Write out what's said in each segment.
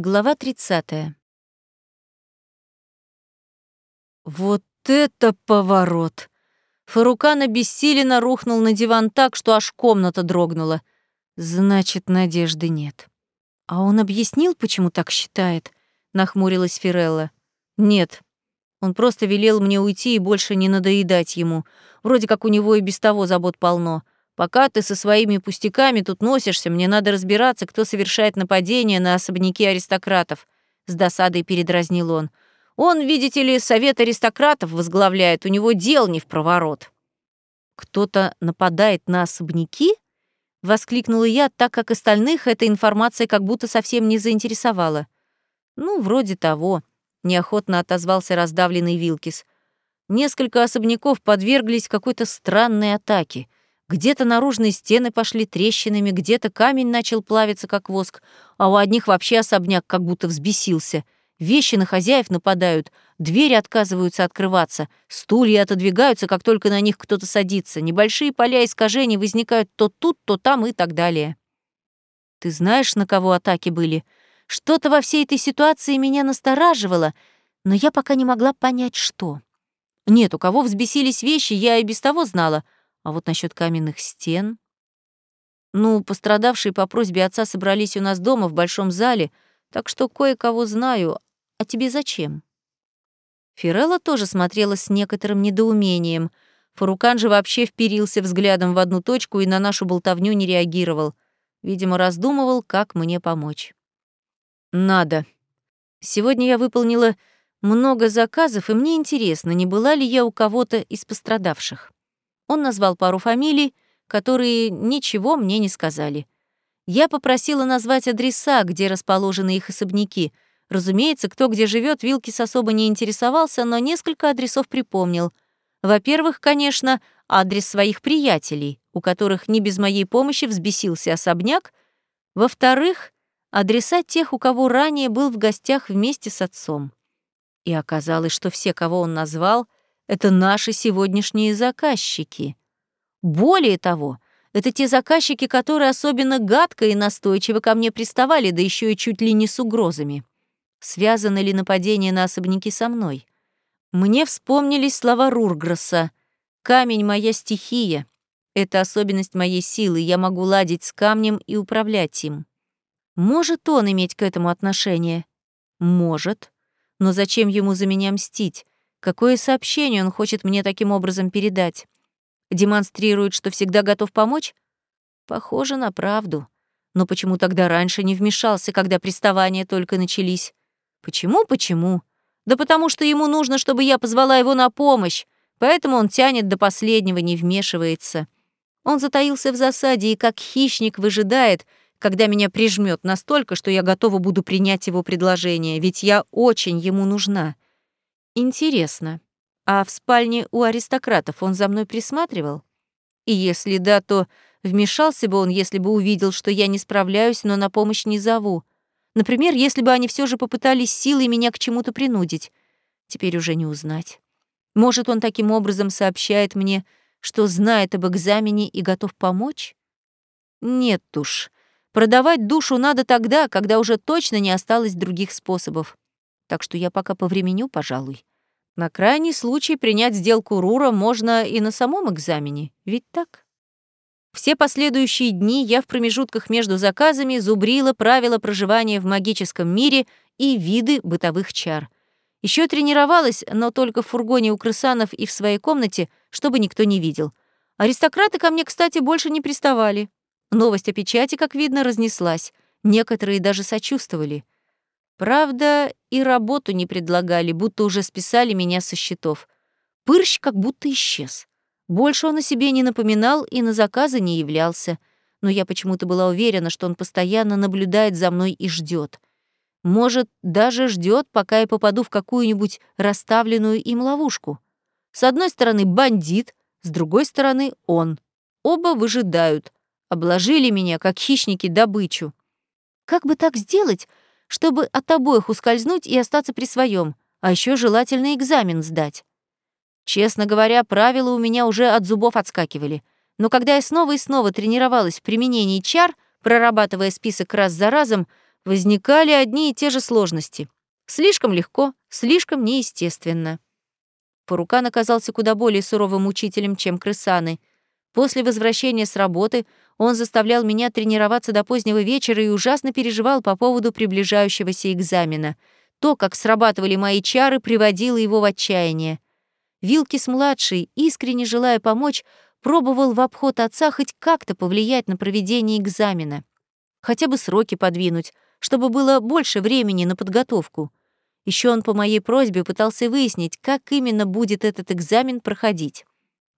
Глава 30. Вот это поворот! Фарукан обессиленно рухнул на диван так, что аж комната дрогнула. Значит, надежды нет. А он объяснил, почему так считает? Нахмурилась Фирелла. Нет. Он просто велел мне уйти и больше не надоедать ему. Вроде как у него и без того забот полно. Пока ты со своими пустяками тут носишься, мне надо разбираться, кто совершает нападение на особняки аристократов. С досадой передразнил он. Он, видите ли, совет аристократов возглавляет, у него дел не в проворот. Кто-то нападает на особняки? Воскликнула я, так как остальных эта информация как будто совсем не заинтересовала. Ну, вроде того, неохотно отозвался раздавленный Вилкис. Несколько особняков подверглись какой-то странной атаке — где-то наружные стены пошли трещинами, где-то камень начал плавиться, как воск, а у одних вообще особняк как будто взбесился. Вещи на хозяев нападают, двери отказываются открываться, стулья отодвигаются, как только на них кто-то садится, небольшие поля искажений возникают то тут, то там и так далее. Ты знаешь, на кого атаки были? Что-то во всей этой ситуации меня настораживало, но я пока не могла понять, что. Нет, у кого взбесились вещи, я и без того знала — а вот насчет каменных стен... Ну, пострадавшие по просьбе отца собрались у нас дома в большом зале, так что кое-кого знаю. А тебе зачем? Фирелла тоже смотрела с некоторым недоумением. Фарукан же вообще вперился взглядом в одну точку и на нашу болтовню не реагировал. Видимо, раздумывал, как мне помочь. «Надо. Сегодня я выполнила много заказов, и мне интересно, не была ли я у кого-то из пострадавших. Он назвал пару фамилий, которые ничего мне не сказали. Я попросила назвать адреса, где расположены их особняки. Разумеется, кто где живет, Вилкис особо не интересовался, но несколько адресов припомнил. Во-первых, конечно, адрес своих приятелей, у которых не без моей помощи взбесился особняк. Во-вторых, адреса тех, у кого ранее был в гостях вместе с отцом. И оказалось, что все, кого он назвал — это наши сегодняшние заказчики. Более того, это те заказчики, которые особенно гадко и настойчиво ко мне приставали, да еще и чуть ли не с угрозами. Связано ли нападение на особняки со мной? Мне вспомнились слова Рургросса. «Камень — моя стихия. Это особенность моей силы, я могу ладить с камнем и управлять им». Может он иметь к этому отношение? Может. Но зачем ему за меня мстить? Какое сообщение он хочет мне таким образом передать? Демонстрирует, что всегда готов помочь? Похоже на правду. Но почему тогда раньше не вмешался, когда приставания только начались? Почему, почему? Да потому что ему нужно, чтобы я позвала его на помощь, поэтому он тянет до последнего, не вмешивается. Он затаился в засаде и как хищник выжидает, когда меня прижмет настолько, что я готова буду принять его предложение, ведь я очень ему нужна. Интересно, а в спальне у аристократов он за мной присматривал? И если да, то вмешался бы он, если бы увидел, что я не справляюсь, но на помощь не зову. Например, если бы они все же попытались силой меня к чему-то принудить. Теперь уже не узнать. Может, он таким образом сообщает мне, что знает об экзамене и готов помочь? Нет уж. Продавать душу надо тогда, когда уже точно не осталось других способов. Так что я пока повременю, пожалуй. На крайний случай принять сделку Рура можно и на самом экзамене, ведь так? Все последующие дни я в промежутках между заказами зубрила правила проживания в магическом мире и виды бытовых чар. Еще тренировалась, но только в фургоне у крысанов и в своей комнате, чтобы никто не видел. Аристократы ко мне, кстати, больше не приставали. Новость о печати, как видно, разнеслась. Некоторые даже сочувствовали — Правда, и работу не предлагали, будто уже списали меня со счетов. Пырщ как будто исчез. Больше он о себе не напоминал и на заказы не являлся. Но я почему-то была уверена, что он постоянно наблюдает за мной и ждет. Может, даже ждет, пока я попаду в какую-нибудь расставленную им ловушку. С одной стороны бандит, с другой стороны он. Оба выжидают. Обложили меня, как хищники, добычу. Как бы так сделать, чтобы от обоих ускользнуть и остаться при своем, а еще желательно экзамен сдать. Честно говоря, правила у меня уже от зубов отскакивали. Но когда я снова и снова тренировалась в применении чар, прорабатывая список раз за разом, возникали одни и те же сложности. Слишком легко, слишком неестественно. Фарукан оказался куда более суровым учителем, чем крысаны. После возвращения с работы он заставлял меня тренироваться до позднего вечера и ужасно переживал по поводу приближающегося экзамена. То, как срабатывали мои чары, приводило его в отчаяние. Вилкис-младший, искренне желая помочь, пробовал в обход отца хоть как-то повлиять на проведение экзамена. Хотя бы сроки подвинуть, чтобы было больше времени на подготовку. Еще он по моей просьбе пытался выяснить, как именно будет этот экзамен проходить.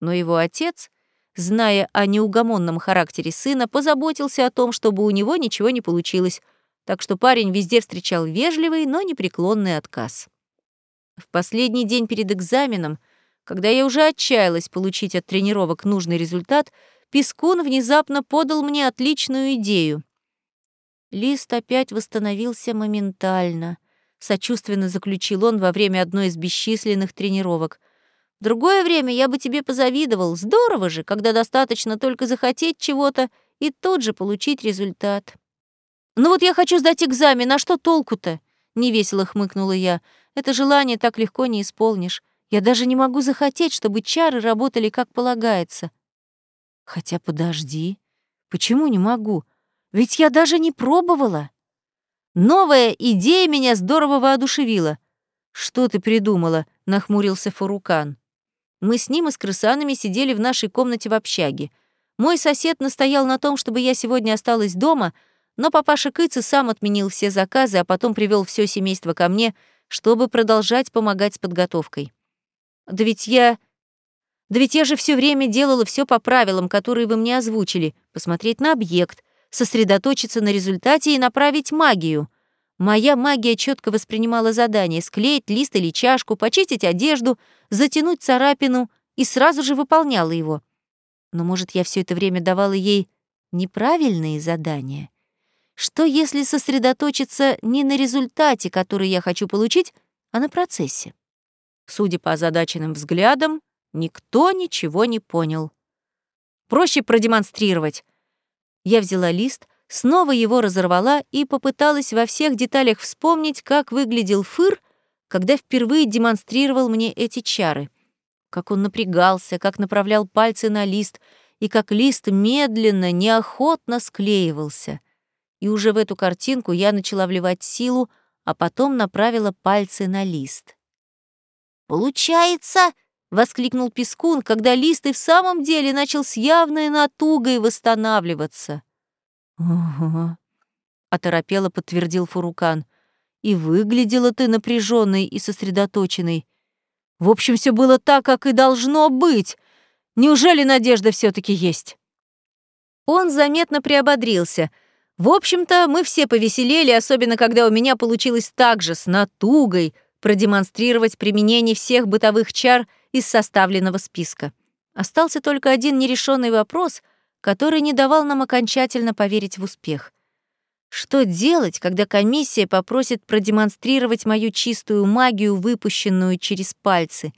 Но его отец, зная о неугомонном характере сына, позаботился о том, чтобы у него ничего не получилось, так что парень везде встречал вежливый, но непреклонный отказ. В последний день перед экзаменом, когда я уже отчаялась получить от тренировок нужный результат, Пескун внезапно подал мне отличную идею. Лист опять восстановился моментально, сочувственно заключил он во время одной из бесчисленных тренировок. Другое время я бы тебе позавидовал. Здорово же, когда достаточно только захотеть чего-то и тут же получить результат. «Ну вот я хочу сдать экзамен, а что толку-то?» — невесело хмыкнула я. «Это желание так легко не исполнишь. Я даже не могу захотеть, чтобы чары работали как полагается». «Хотя подожди. Почему не могу? Ведь я даже не пробовала. Новая идея меня здорово воодушевила. Что ты придумала? нахмурился Фарукан. Мы с ним и с крысанами сидели в нашей комнате в общаге. Мой сосед настоял на том, чтобы я сегодня осталась дома, но папаша Кыцы сам отменил все заказы, а потом привел все семейство ко мне, чтобы продолжать помогать с подготовкой. Да ведь я... Да ведь я же все время делала все по правилам, которые вы мне озвучили. Посмотреть на объект, сосредоточиться на результате и направить магию. Моя магия четко воспринимала задание — склеить лист или чашку, почистить одежду, затянуть царапину и сразу же выполняла его. Но, может, я все это время давала ей неправильные задания? Что, если сосредоточиться не на результате, который я хочу получить, а на процессе? Судя по озадаченным взглядам, никто ничего не понял. Проще продемонстрировать. Я взяла лист, снова его разорвала и попыталась во всех деталях вспомнить, как выглядел Фыр, когда впервые демонстрировал мне эти чары. Как он напрягался, как направлял пальцы на лист, и как лист медленно, неохотно склеивался. И уже в эту картинку я начала вливать силу, а потом направила пальцы на лист. «Получается!» — воскликнул Пескун, когда лист и в самом деле начал с явной натугой восстанавливаться. «Ага», — оторопело подтвердил Фурукан. «И выглядела ты напряженной и сосредоточенной. В общем, все было так, как и должно быть. Неужели надежда все таки есть?» Он заметно приободрился. В общем-то, мы все повеселели, особенно когда у меня получилось так же, с натугой, продемонстрировать применение всех бытовых чар — из составленного списка. Остался только один нерешенный вопрос, который не давал нам окончательно поверить в успех. Что делать, когда комиссия попросит продемонстрировать мою чистую магию, выпущенную через пальцы?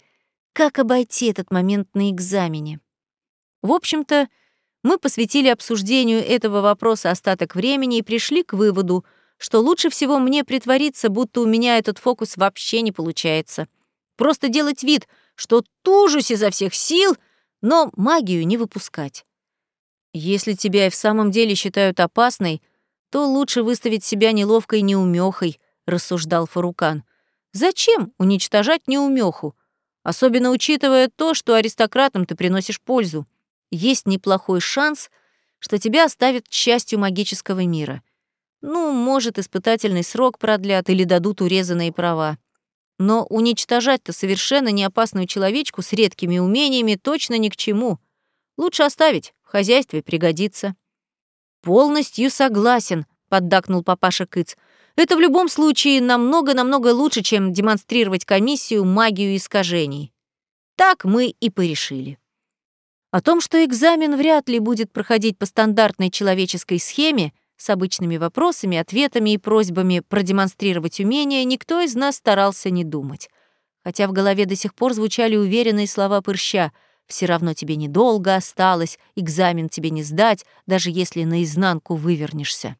Как обойти этот момент на экзамене? В общем-то, мы посвятили обсуждению этого вопроса остаток времени и пришли к выводу, что лучше всего мне притвориться, будто у меня этот фокус вообще не получается. Просто делать вид — что тужусь изо всех сил, но магию не выпускать. Если тебя и в самом деле считают опасной, то лучше выставить себя неловкой неумехой, рассуждал Фарукан. Зачем уничтожать неумеху? Особенно учитывая то, что аристократам ты приносишь пользу. Есть неплохой шанс, что тебя оставят частью магического мира. Ну, может, испытательный срок продлят или дадут урезанные права. Но уничтожать-то совершенно не опасную человечку с редкими умениями точно ни к чему. Лучше оставить, хозяйстве пригодится. «Полностью согласен», — поддакнул папаша Кыц. «Это в любом случае намного-намного лучше, чем демонстрировать комиссию магию искажений». Так мы и порешили. О том, что экзамен вряд ли будет проходить по стандартной человеческой схеме, с обычными вопросами, ответами и просьбами продемонстрировать умения никто из нас старался не думать. Хотя в голове до сих пор звучали уверенные слова Пырща «Все равно тебе недолго осталось, экзамен тебе не сдать, даже если наизнанку вывернешься».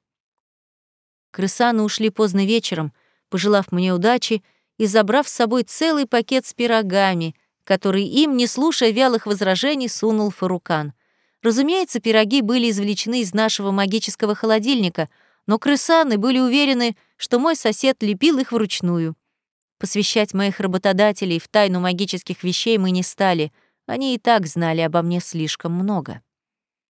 Крысаны ушли поздно вечером, пожелав мне удачи и забрав с собой целый пакет с пирогами, который им, не слушая вялых возражений, сунул Фарукан. Разумеется, пироги были извлечены из нашего магического холодильника, но крысаны были уверены, что мой сосед лепил их вручную. Посвящать моих работодателей в тайну магических вещей мы не стали, они и так знали обо мне слишком много.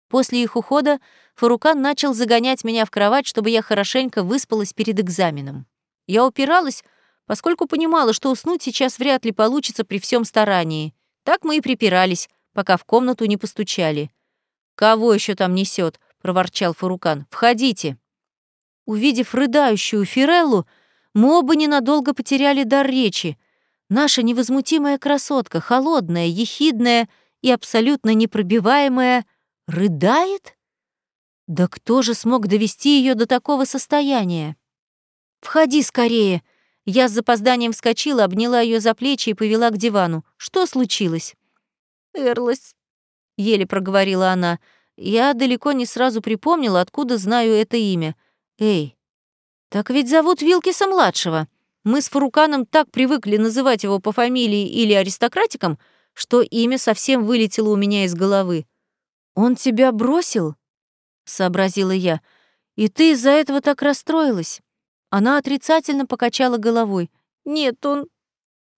После их ухода Фарукан начал загонять меня в кровать, чтобы я хорошенько выспалась перед экзаменом. Я упиралась, поскольку понимала, что уснуть сейчас вряд ли получится при всем старании. Так мы и припирались, пока в комнату не постучали. «Кого еще там несет? проворчал Фарукан. «Входите». Увидев рыдающую Фиреллу, мы оба ненадолго потеряли дар речи. Наша невозмутимая красотка, холодная, ехидная и абсолютно непробиваемая — Рыдает? Да кто же смог довести ее до такого состояния? «Входи скорее!» Я с запозданием вскочила, обняла ее за плечи и повела к дивану. «Что случилось?» «Эрлась», — еле проговорила она. Я далеко не сразу припомнила, откуда знаю это имя. «Эй, так ведь зовут Вилкиса-младшего. Мы с Фаруканом так привыкли называть его по фамилии или аристократиком, что имя совсем вылетело у меня из головы. «Он тебя бросил?» — сообразила я. «И ты из-за этого так расстроилась?» Она отрицательно покачала головой. «Нет, он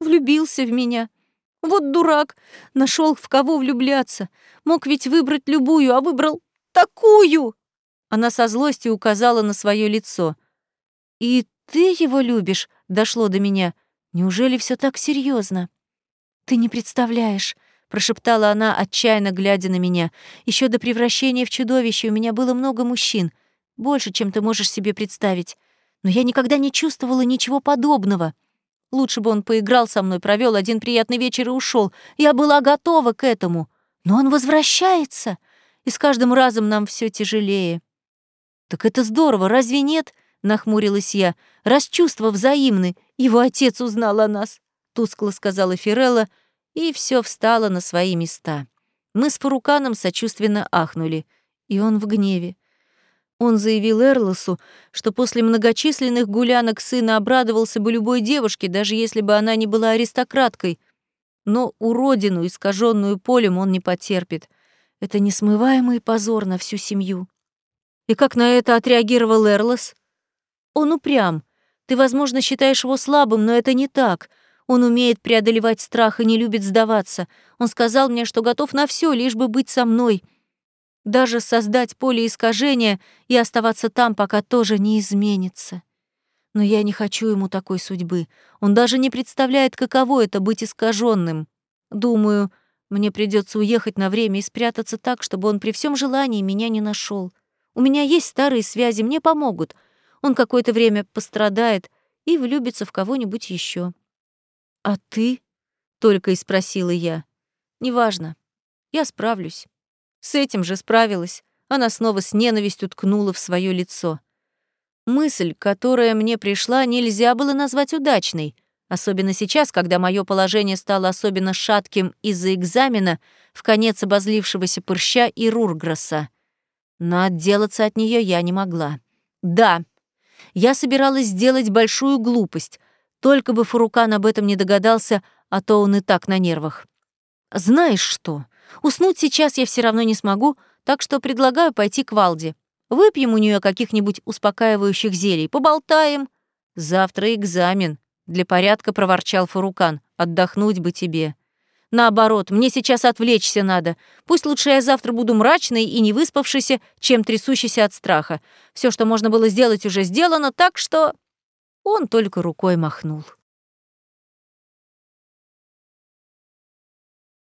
влюбился в меня. Вот дурак, нашел в кого влюбляться. Мог ведь выбрать любую, а выбрал такую!» Она со злостью указала на свое лицо. «И ты его любишь?» — дошло до меня. «Неужели все так серьезно? «Ты не представляешь», прошептала она, отчаянно глядя на меня. Еще до превращения в чудовище у меня было много мужчин, больше, чем ты можешь себе представить. Но я никогда не чувствовала ничего подобного. Лучше бы он поиграл со мной, провел один приятный вечер и ушел. Я была готова к этому. Но он возвращается, и с каждым разом нам все тяжелее. Так это здорово, разве нет? Нахмурилась я. Раз чувства взаимны, его отец узнал о нас, тускло сказала Фирелла и все встало на свои места. Мы с Фаруканом сочувственно ахнули, и он в гневе. Он заявил Эрлосу, что после многочисленных гулянок сына обрадовался бы любой девушке, даже если бы она не была аристократкой. Но уродину, искаженную полем, он не потерпит. Это несмываемый позор на всю семью. И как на это отреагировал Эрлос? Он упрям. Ты, возможно, считаешь его слабым, но это не так. Он умеет преодолевать страх и не любит сдаваться. Он сказал мне, что готов на все, лишь бы быть со мной. Даже создать поле искажения и оставаться там, пока тоже не изменится. Но я не хочу ему такой судьбы. Он даже не представляет, каково это быть искаженным. Думаю, мне придется уехать на время и спрятаться так, чтобы он при всем желании меня не нашел. У меня есть старые связи, мне помогут. Он какое-то время пострадает и влюбится в кого-нибудь еще. «А ты?» — только и спросила я. «Неважно. Я справлюсь». С этим же справилась. Она снова с ненавистью ткнула в свое лицо. Мысль, которая мне пришла, нельзя было назвать удачной, особенно сейчас, когда мое положение стало особенно шатким из-за экзамена в конец обозлившегося Пырща и Рургросса. Но отделаться от нее я не могла. Да, я собиралась сделать большую глупость, только бы Фурукан об этом не догадался, а то он и так на нервах. «Знаешь что? Уснуть сейчас я все равно не смогу, так что предлагаю пойти к Валде. Выпьем у нее каких-нибудь успокаивающих зелий, поболтаем. Завтра экзамен», — для порядка проворчал Фурукан. «Отдохнуть бы тебе». Наоборот, мне сейчас отвлечься надо. Пусть лучше я завтра буду мрачной и не выспавшейся, чем трясущейся от страха. Все, что можно было сделать, уже сделано, так что...» Он только рукой махнул.